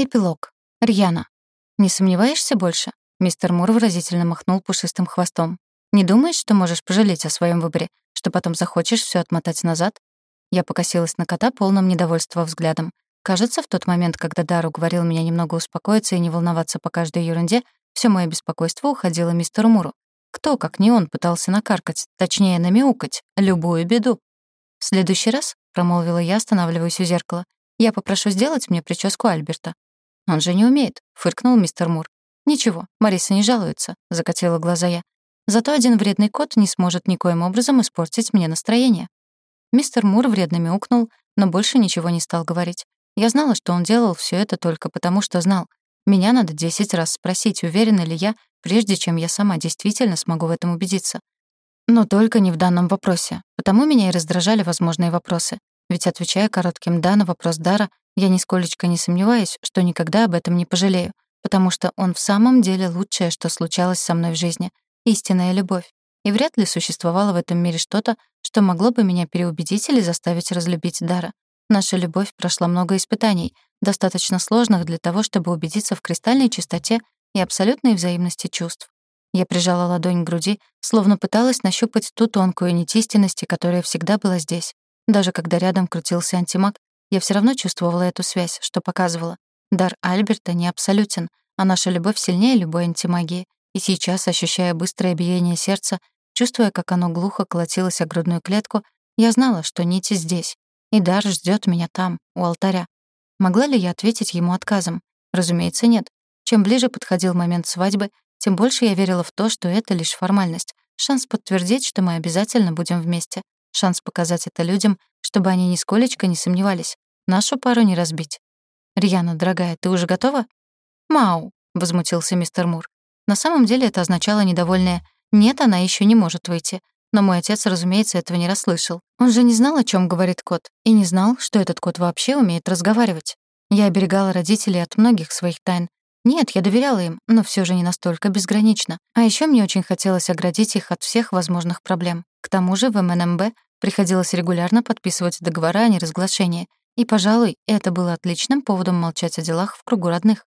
Эпилог. Рьяна. «Не сомневаешься больше?» Мистер Мур выразительно махнул пушистым хвостом. «Не думаешь, что можешь пожалеть о своем выборе, что потом захочешь все отмотать назад?» Я покосилась на кота полным недовольства взглядом. Кажется, в тот момент, когда Дар уговорил меня немного успокоиться и не волноваться по каждой ерунде, все мое беспокойство уходило мистеру Муру. Кто, как не он, пытался накаркать, точнее, намяукать, любую беду? «В следующий раз», — промолвила я, останавливаясь у зеркала, «я попрошу сделать мне прическу Альберта. «Он же не умеет», — фыркнул мистер Мур. «Ничего, Мариса не жалуется», — закатила глаза я. «Зато один вредный кот не сможет никоим образом испортить мне настроение». Мистер Мур вредно мяукнул, но больше ничего не стал говорить. Я знала, что он делал все это только потому, что знал. Меня надо десять раз спросить, уверена ли я, прежде чем я сама действительно смогу в этом убедиться. Но только не в данном вопросе. Потому меня и раздражали возможные вопросы. Ведь, отвечая коротким «да» на вопрос Дара, я нисколечко не сомневаюсь, что никогда об этом не пожалею, потому что он в самом деле лучшее, что случалось со мной в жизни, истинная любовь. И вряд ли существовало в этом мире что-то, что могло бы меня переубедить или заставить разлюбить Дара. Наша любовь прошла много испытаний, достаточно сложных для того, чтобы убедиться в кристальной чистоте и абсолютной взаимности чувств. Я прижала ладонь к груди, словно пыталась нащупать ту тонкую нить истинности, которая всегда была здесь. Даже когда рядом крутился антимаг, я все равно чувствовала эту связь, что показывала. Дар Альберта не абсолютен, а наша любовь сильнее любой антимагии. И сейчас, ощущая быстрое биение сердца, чувствуя, как оно глухо колотилось о грудную клетку, я знала, что нити здесь. И Дар ждет меня там, у алтаря. Могла ли я ответить ему отказом? Разумеется, нет. Чем ближе подходил момент свадьбы, тем больше я верила в то, что это лишь формальность, шанс подтвердить, что мы обязательно будем вместе. Шанс показать это людям, чтобы они нисколечко не сомневались. Нашу пару не разбить. «Рьяна, дорогая, ты уже готова?» «Мау», — возмутился мистер Мур. На самом деле это означало недовольное «нет, она еще не может выйти». Но мой отец, разумеется, этого не расслышал. Он же не знал, о чем говорит кот, и не знал, что этот кот вообще умеет разговаривать. Я оберегала родителей от многих своих тайн. Нет, я доверяла им, но все же не настолько безгранично. А еще мне очень хотелось оградить их от всех возможных проблем. К тому же в МНМБ Приходилось регулярно подписывать договора о неразглашении, и, пожалуй, это было отличным поводом молчать о делах в кругу родных.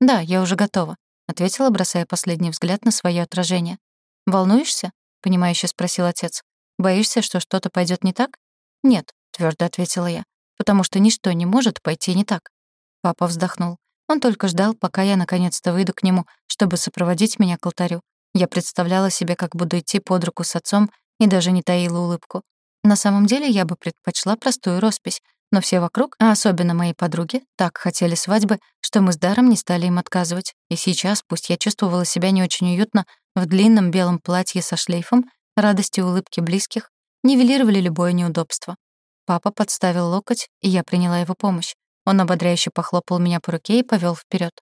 «Да, я уже готова», — ответила, бросая последний взгляд на свое отражение. «Волнуешься?» — понимающе спросил отец. «Боишься, что что-то пойдет не так?» «Нет», — твердо ответила я, «потому что ничто не может пойти не так». Папа вздохнул. Он только ждал, пока я наконец-то выйду к нему, чтобы сопроводить меня к алтарю. Я представляла себе, как буду идти под руку с отцом, и даже не таила улыбку. На самом деле я бы предпочла простую роспись, но все вокруг, а особенно мои подруги, так хотели свадьбы, что мы с Даром не стали им отказывать. И сейчас, пусть я чувствовала себя не очень уютно, в длинном белом платье со шлейфом, радости и улыбки близких нивелировали любое неудобство. Папа подставил локоть, и я приняла его помощь. Он ободряюще похлопал меня по руке и повел вперед.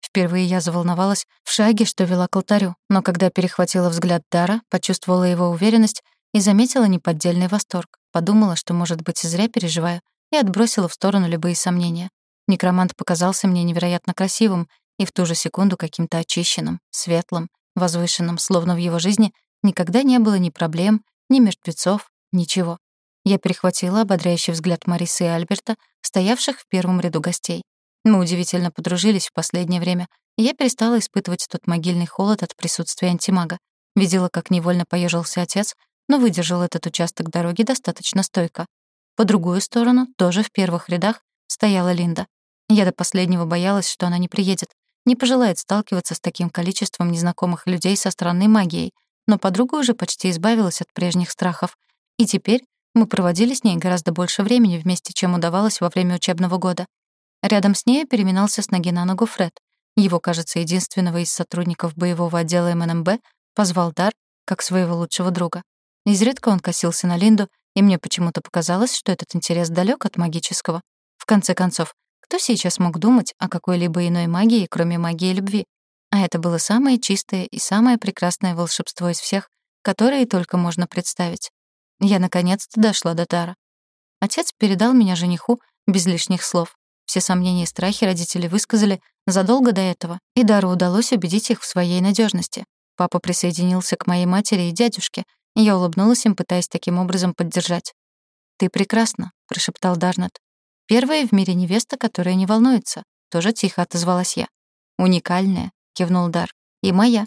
Впервые я заволновалась в шаге, что вела к алтарю, но когда перехватила взгляд Дара, почувствовала его уверенность и заметила неподдельный восторг. Подумала, что, может быть, зря переживаю, и отбросила в сторону любые сомнения. Некромант показался мне невероятно красивым и в ту же секунду каким-то очищенным, светлым, возвышенным, словно в его жизни никогда не было ни проблем, ни мертвецов, ничего. Я перехватила ободряющий взгляд Марисы и Альберта, стоявших в первом ряду гостей. Мы удивительно подружились в последнее время, и я перестала испытывать тот могильный холод от присутствия антимага. Видела, как невольно поежился отец, но выдержал этот участок дороги достаточно стойко. По другую сторону, тоже в первых рядах, стояла Линда. Я до последнего боялась, что она не приедет, не пожелает сталкиваться с таким количеством незнакомых людей со странной магией, но подруга уже почти избавилась от прежних страхов. И теперь мы проводили с ней гораздо больше времени вместе, чем удавалось во время учебного года. Рядом с ней переминался с ноги на ногу Фред. Его, кажется, единственного из сотрудников боевого отдела МНМБ позвал Дар как своего лучшего друга. Изредка он косился на Линду, и мне почему-то показалось, что этот интерес далек от магического. В конце концов, кто сейчас мог думать о какой-либо иной магии, кроме магии любви? А это было самое чистое и самое прекрасное волшебство из всех, которые только можно представить. Я наконец-то дошла до Дара. Отец передал меня жениху без лишних слов. Все сомнения и страхи родители высказали задолго до этого, и Дару удалось убедить их в своей надежности. Папа присоединился к моей матери и дядюшке, и я улыбнулась им, пытаясь таким образом поддержать. «Ты прекрасна», — прошептал Дарнет. «Первая в мире невеста, которая не волнуется», тоже тихо отозвалась я. «Уникальная», — кивнул Дар. «И моя».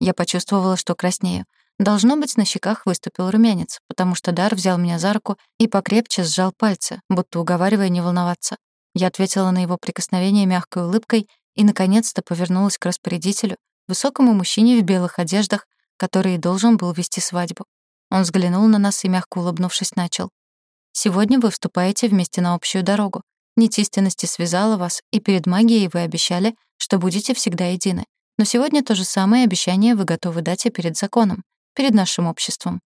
Я почувствовала, что краснею. Должно быть, на щеках выступил румянец, потому что Дар взял меня за руку и покрепче сжал пальцы, будто уговаривая не волноваться. Я ответила на его прикосновение мягкой улыбкой и, наконец-то, повернулась к распорядителю, высокому мужчине в белых одеждах, который должен был вести свадьбу. Он взглянул на нас и, мягко улыбнувшись, начал. «Сегодня вы вступаете вместе на общую дорогу. Нить истинности связала вас, и перед магией вы обещали, что будете всегда едины. Но сегодня то же самое обещание вы готовы дать и перед законом, перед нашим обществом».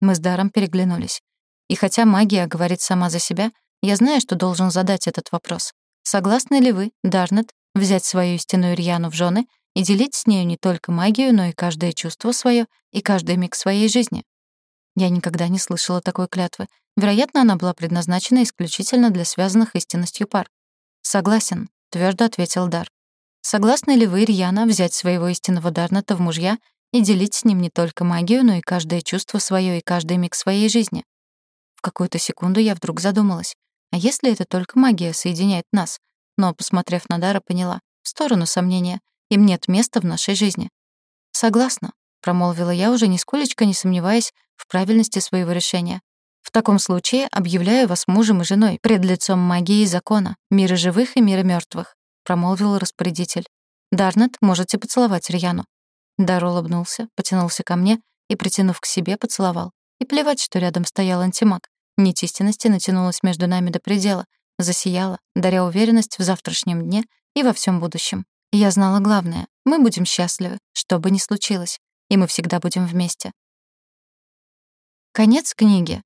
Мы с Даром переглянулись. И хотя магия говорит сама за себя, я знаю, что должен задать этот вопрос. Согласны ли вы, Дарнет, взять свою истинную Рьяну в жены и делить с нею не только магию, но и каждое чувство свое и каждый миг своей жизни. Я никогда не слышала такой клятвы. Вероятно, она была предназначена исключительно для связанных истинностью пар. «Согласен», — твердо ответил Дар. «Согласны ли вы, Рьяна, взять своего истинного Дарната в мужья и делить с ним не только магию, но и каждое чувство свое и каждый миг своей жизни?» В какую-то секунду я вдруг задумалась. А если это только магия соединяет нас? Но, посмотрев на Дара, поняла. В сторону сомнения. Им нет места в нашей жизни. «Согласна», — промолвила я, уже нисколечко не сомневаясь в правильности своего решения. «В таком случае объявляю вас мужем и женой пред лицом магии и закона, мира живых и мира мертвых», — промолвил распорядитель. «Дарнет, можете поцеловать Рьяну». Дар улыбнулся, потянулся ко мне и, притянув к себе, поцеловал. И плевать, что рядом стоял антимаг. Нить истинности натянулась между нами до предела, засияла, даря уверенность в завтрашнем дне и во всем будущем. Я знала главное — мы будем счастливы, что бы ни случилось, и мы всегда будем вместе. Конец книги.